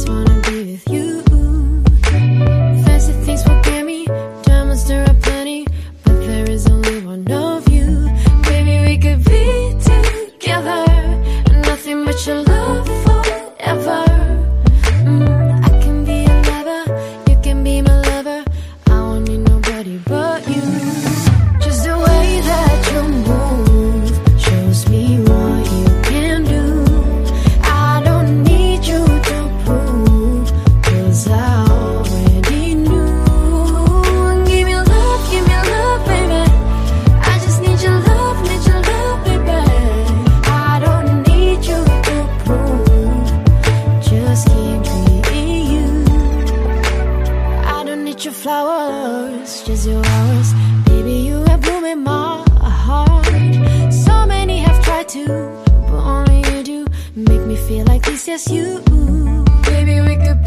just wanna be with you. Flowers, just your hours. Baby, you have bloom in my heart. So many have tried to, but only you do make me feel like this. Yes, you. Baby, we could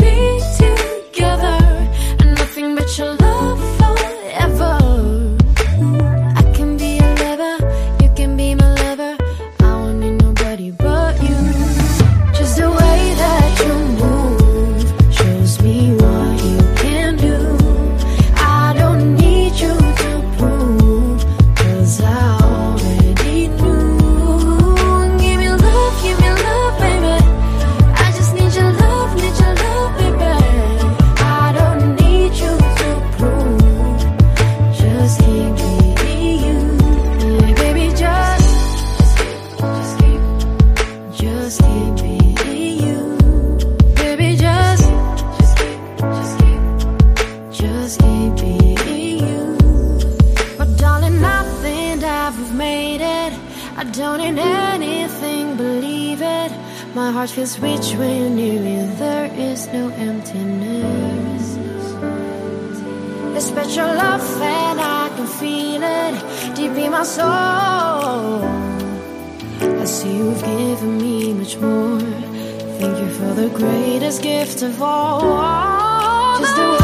I don't need anything, believe it. My heart feels rich when you're near me. There is no emptiness. A special love and I can feel it deep in my soul. I see you've given me much more. Thank you for the greatest gift of all. Just the